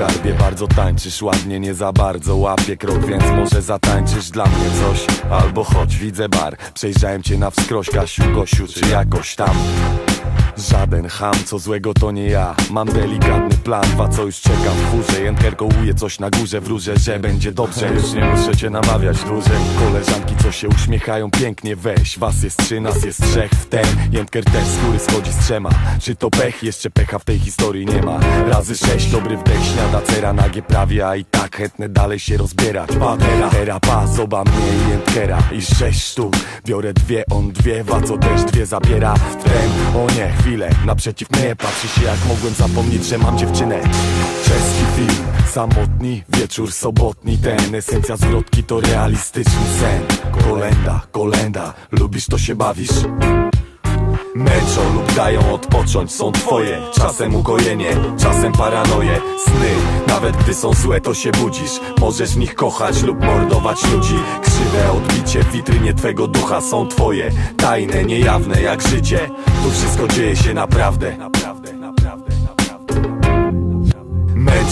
skarbie Bardzo tańczysz, ładnie, nie za bardzo Łapie krok, więc może zatańczysz dla mnie coś? Albo chodź, widzę bar Przejrzałem cię na wskroś, Kasiu, Gosiu, czy jakoś tam Żaden ham, co złego to nie ja. Mam delikatny plan, dwa co już czeka w furze Jędker kołuje coś na górze, wróżę, że będzie dobrze. Już nie muszę cię namawiać dłużej. Koleżanki, co się uśmiechają pięknie weź. Was jest trzy, nas jest trzech. W ten Jędker też z góry schodzi z trzema. Czy to pech? Jeszcze pecha w tej historii nie ma. Razy sześć, dobry wdech, śniada cera nagie prawie A i tak chętne dalej się rozbierać. Patera, era, pa, zoba mnie i I sześć sztuk, biorę dwie, on dwie Waco też dwie zabiera. W ten O nie, chwilę, naprzeciw mnie patrzy się jak mogłem zapomnieć, że mam dziewczynę. Czeski film, samotni, wieczór sobotni. Ten esencja zwrotki to realistyczny sen. Kolenda, kolenda, lubisz to się bawisz Męczą lub dają odpocząć, są twoje. Czasem ukojenie, czasem paranoje. Sny, nawet gdy są złe to się budzisz. Możesz w nich kochać lub mordować ludzi. Krzywe odbicie w witrynie twego ducha są twoje. Tajne, niejawne jak życie. Tu wszystko dzieje się naprawdę,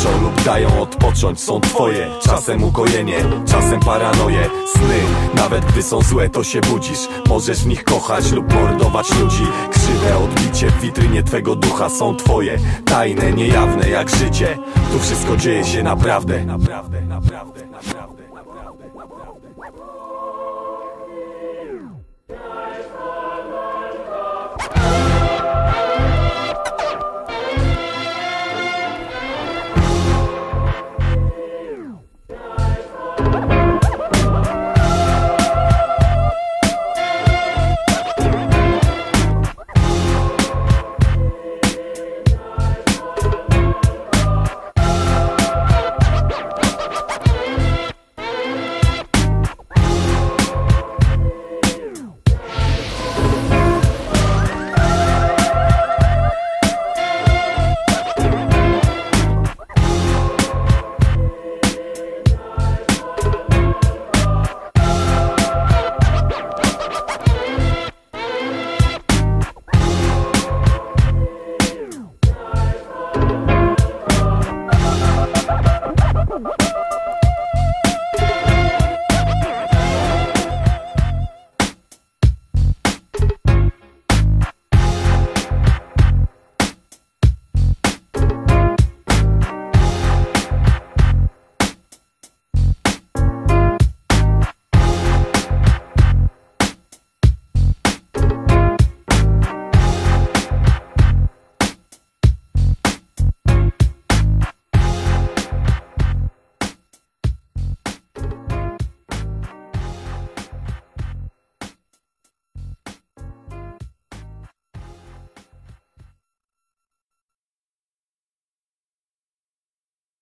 Lub dają odpocząć, są twoje. Czasem ukojenie, czasem paranoje. Sny, nawet gdy są złe to się budzisz. Możesz w nich kochać lub mordować ludzi. Krzywe odbicie w witrynie twego ducha są twoje. Tajne, niejawne jak życie. Tu wszystko dzieje się naprawdę Naprawdę, naprawdę, naprawdę